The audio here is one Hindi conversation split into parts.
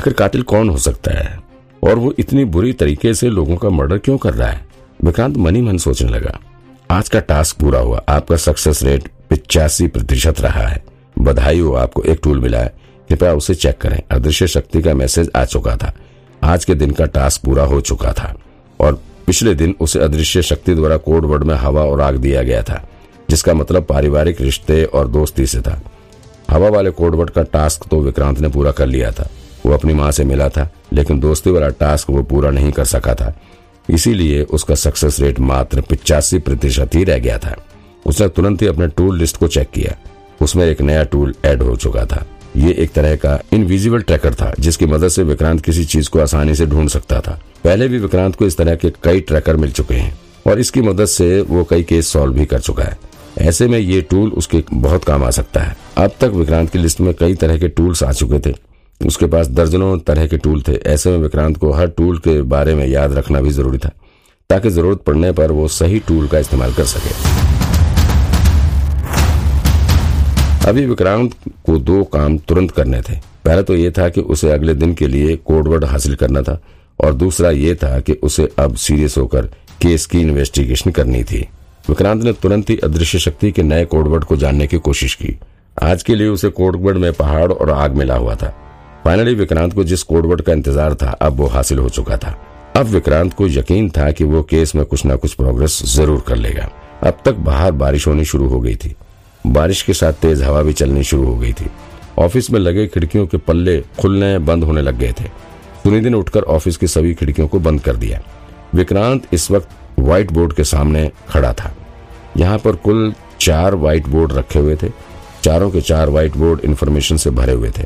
आखिर कातिल कौन हो सकता है? और वो इतनी बुरी तरीके से लोगों का मर्डर क्यों कर रहा है? विक्रांत मनी मन सोचने लगा। आज का टास्क पूरा हुआ। आपका सक्सेस रेट पिचासी प्रतिशत रहा है। बधाई हो आपको। एक टूल मिला है। कृपया उसे चेक करें। अदृश्य शक्ति का मैसेज आ चुका था। आज के दिन का टास्क पूरा हो चुका था। और पिछले दिन उसे अदृश्य शक्ति द्वारा कोड वर्ड में हवा और आग दिया गया था, जिसका मतलब पारिवारिक रिश्ते और दोस्ती से था। हवा वाले कोडवर्ड का टास्क तो विक्रांत ने पूरा कर लिया था। वो अपनी माँ से मिला था, लेकिन दोस्ती वाला टास्क वो पूरा नहीं कर सका था। इसीलिए उसका सक्सेस रेट मात्र पिचासी प्रतिशत ही रह गया था। उसने तुरंत ही अपने टूल लिस्ट को चेक किया। उसमें एक नया टूल ऐड हो चुका था। ये एक तरह का इनविजिबल ट्रैकर था, जिसकी मदद से विक्रांत किसी चीज़ को आसानी से ढूंढ सकता था। पहले भी विक्रांत को इस तरह के कई ट्रैकर मिल चुके हैं, और इसकी मदद से वो कई केस सॉल्व भी कर चुका है। ऐसे में ये टूल उसके बहुत काम आ सकता है। अब तक विक्रांत की लिस्ट में कई तरह के टूल्स आ चुके थे। उसके पास दर्जनों तरह के टूल थे। ऐसे में विक्रांत को हर टूल के बारे में याद रखना भी ज़रूरी था, ताकि ज़रूरत पड़ने पर वो सही टूल का इस्तेमाल कर सके। अभी विक्रांत को दो काम तुरंत करने थे। पहला तो ये था कि उसे अगले दिन के लिए कोडवर्ड हासिल करना था, और दूसरा ये था कि उसे अब सीरियस होकर केस की इन्वेस्टिगेशन करनी थी। विक्रांत ने तुरंत ही अदृश्य शक्ति के नए कोडवर्ड को जानने की कोशिश की। आज के लिए उसे कोडवर्ड में पहाड़ और आग मिला हुआ था। फाइनली विक्रांत को जिस कोडवर्ड का इंतज़ार था, अब वो हासिल हो चुका था। अब विक्रांत को यकीन था कि वो केस में कुछ न कुछ प्रोग्रेस ज़रूर कर लेगा। अब तक बाहर बारिश होनी शुरू हो गई थी। बारिश के साथ तेज हवा भी चलनी शुरू हो गई थी। ऑफ़िस में लगे खिड़कियों के पल्ले खुलने बंद होने लग गए थे। सुनिधि ने उठकर ऑफ़िस की सभी खिड़कियों को बंद कर दिया। विक्रांत इस वक्त व्हाइट बोर्ड के सामने खड़ा था। यहाँ पर कुल चार व्हाइट बोर्ड रखे हुए थे। चारों के चार व्हाइट बोर्ड इन्फॉर्मेशन से भरे हुए थे।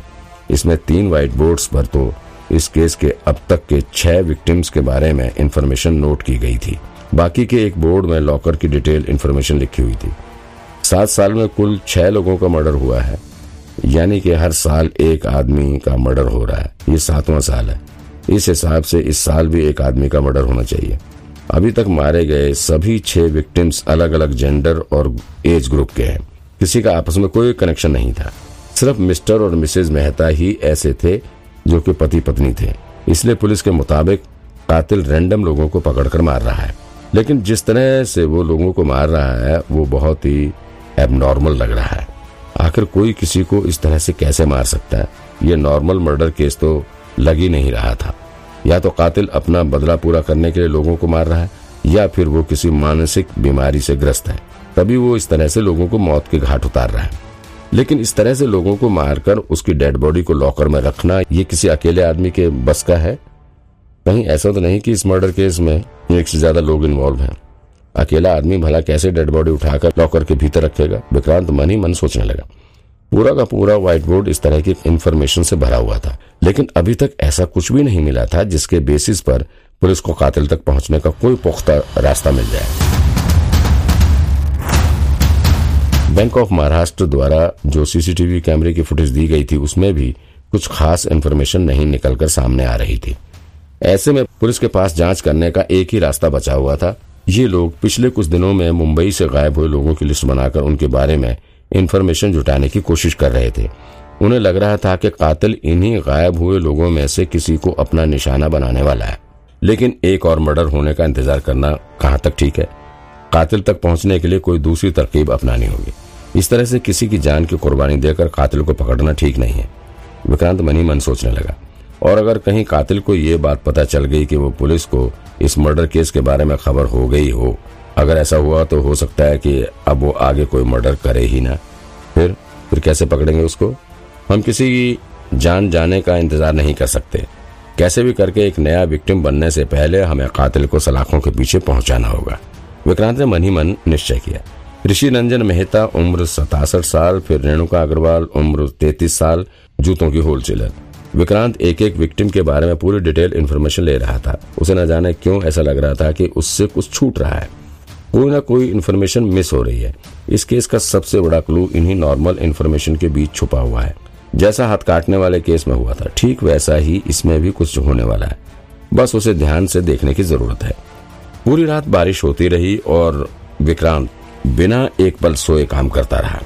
इसमें तीन व्हाइट बोर्ड्स पर तो इस केस के अब तक के छह विक्टिम्स के बारे में इन्फॉर्मेशन नोट की गई थी। बाकी के एक बोर्ड में लॉकर की डिटेल इन्फॉर्मेशन लिखी हुई थी। सात साल में कुल छह लोगों का मर्डर हुआ है। यानी कि हर साल एक आदमी का मर्डर हो रहा है। ये सातवां साल है। इस हिसाब से इस साल भी एक आदमी का मर्डर होना चाहिए। अभी तक मारे गए सभी छह विक्टिम्स अलग अलग जेंडर और एज ग्रुप के हैं। किसी का आपस में कोई कनेक्शन नहीं था। सिर्फ़ मिस्टर और मिसेज मेहता ही ऐसे थे जो कि पति पत्नी थे। इसलिए पुलिस के मुताबिक कातिल रैंडम लोगों को पकड़कर मार रहा है। लेकिन जिस तरह से वो लोगों को मार रहा है, वो बहुत ही एबनॉर्मल लग रहा है। आखिर कोई किसी को इस तरह से कैसे मार सकता है? ये नॉर्मल मर्डर केस तो लग ही नहीं रहा था। या तो कातिल अपना बदला पूरा करने के लिए लोगों को मार रहा है, या फिर वो किसी मानसिक बीमारी से ग्रस्त है। तभी वो इस तरह से लोगों को मौत के घाट उतार रहा है। लेकिन इस तरह से लोगों को मारकर उसकी डेड बॉडी को लॉकर में रखना, ये किसी अकेले आदमी के बस का है? कहीं ऐसा तो नहीं कि इस मर्डर केस में एक से ज़्यादा लोग इन्वॉल्व हैं। अकेला आदमी भला कैसे डेड बॉडी उठाकर लॉकर के भीतर रखेगा? विक्रांत मन ही मन सोचने लगा। पूरा का पूरा व्हाइट बोर्ड इस तरह की इन्फॉर्मेशन से भरा हुआ था। लेकिन अभी तक ऐसा कुछ भी नहीं मिला था जिसके बेसिस पर पुलिस को कातिल तक पहुँचने का कोई पुख्ता रास्ता मिल जाए। बैंक ऑफ़ महाराष्ट्र द्वारा जो सीसीटीवी कैमरे की फुटेज दी गई थी, उसमें भी कुछ खास इन्फॉर्मेशन नहीं निकलकर सामने आ रही थी। ऐसे में पुलिस के पास जाँच करने का एक ही रास्ता बचा हुआ था। ये लोग पिछले कुछ दिनों में मुंबई से गायब हुए लोगों की लिस्ट बनाकर उनके बारे में इन्फॉर्मेशन जुटाने की कोशिश कर रहे थे। उन्हें लग रहा था कि कातिल इन्हीं गायब हुए लोगों में से किसी को अपना निशाना बनाने वाला है। लेकिन एक और मर्डर होने का इंतज़ार करना कहाँ तक ठीक है? कातिल तक पहुँचने के लिए कोई दूसरी तरकीब अपनानी होगी। इस तरह से किसी की जान की कुर्बानी देकर कातिल को पकड़ना ठीक नहीं है। विक्रांत मनी मन सोचने लगा। और अगर कहीं कातिल को ये बात पता चल गई कि वो पुलिस को इस मर्डर केस के बारे में खबर हो गई हो, अगर ऐसा हुआ तो हो सकता है कि अब वो आगे कोई मर्डर करे ही ना। फिर फिर कैसे पकड़ेंगे उसको? हम किसी की जान जाने का इंतज़ार नहीं कर सकते। कैसे भी करके एक नया विक्टिम बनने से पहले हमें कातिल को सलाखों के पीछे पहुंचाना होगा। विक्रांत ने मन ही मन निश्चय किया। ऋषि रंजन मेहता, उम्र सतासठ साल, फिर रेणुका अग्रवाल, उम्र तैतीस साल, जूतों की होलसेलर विक्रांत एक एक विक्टिम के बारे में पूरी डिटेल इन्फॉर्मेशन ले रहा था। उसे न जाने क्यों ऐसा लग रहा था कि उससे कुछ छूट रहा है। कोई ना कोई इन्फॉर्मेशन मिस हो रही है। इस केस का सबसे बड़ा क्लू इन्हीं नॉर्मल इन्फॉर्मेशन के बीच छुपा हुआ है। जैसा हाथ काटने वाले केस में हुआ था, ठीक वैसा ही इसमें भी कुछ होने वाला है। बस उसे ध्यान से देखने की ज़रूरत है। पूरी रात बारिश होती रही और विक्रांत बिना एक पल सोए काम करता रहा।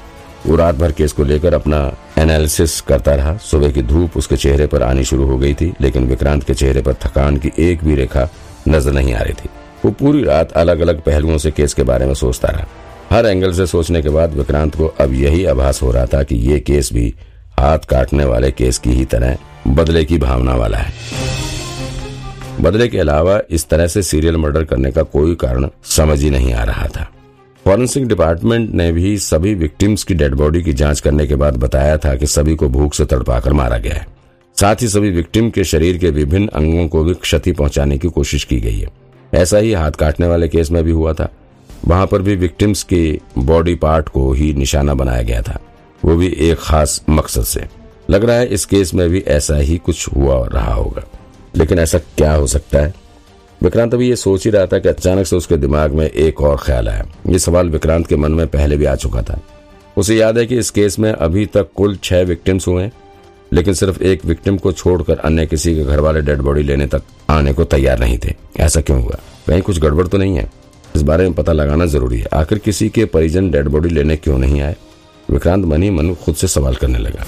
वो रात भर केस को लेकर अपना एनालिसिस करता रहा। सुबह की धूप उसके चेहरे पर आनी शुरू हो गई थी, लेकिन विक्रांत के चेहरे पर थकान की एक भी रेखा नज़र नहीं आ रही थी। वो पूरी रात अलग अलग पहलुओं से केस के बारे में सोचता रहा। हर एंगल से सोचने के बाद विक्रांत को अब यही आभास हो रहा था कि ये केस भी हाथ काटने वाले केस की ही तरह बदले की भावना वाला है। बदले के अलावा इस तरह से सीरियल मर्डर करने का कोई कारण समझ ही नहीं आ रहा था। फॉरेंसिक डिपार्टमेंट ने भी सभी विक्टिम्स की डेड बॉडी की जाँच करने के बाद बताया था कि सभी को भूख से तड़पाकर मारा गया है। साथ ही सभी विक्टिम के शरीर के विभिन्न अंगों को भी क्षति पहुँचाने की कोशिश की गई है। ऐसा ही हाथ काटने वाले केस में भी हुआ था। वहाँ पर भी विक्टिम्स के बॉडी पार्ट को ही निशाना बनाया गया था। वो भी एक खास मकसद से। लग रहा है इस केस में भी ऐसा ही कुछ हुआ रहा होगा। लेकिन ऐसा क्या हो सकता है? विक्रांत अभी ये सोच ही रहा था कि अचानक से उसके दिमाग में एक और ख्याल आया। ये सवाल विक्रांत के मन में पहले भी आ चुका था। उसे याद है कि इस केस में अभी तक कुल छह विक्टिम्स हुए लेकिन सिर्फ़ एक विक्टिम को छोड़कर अन्य किसी के घर वाले डेड बॉडी लेने तक आने को तैयार नहीं थे। ऐसा क्यों हुआ? कहीं कुछ गड़बड़ तो नहीं है। इस बारे में पता लगाना ज़रूरी है। आखिर किसी के परिजन डेड बॉडी लेने क्यों नहीं आए? विक्रांत मन ही मन खुद से सवाल करने लगा।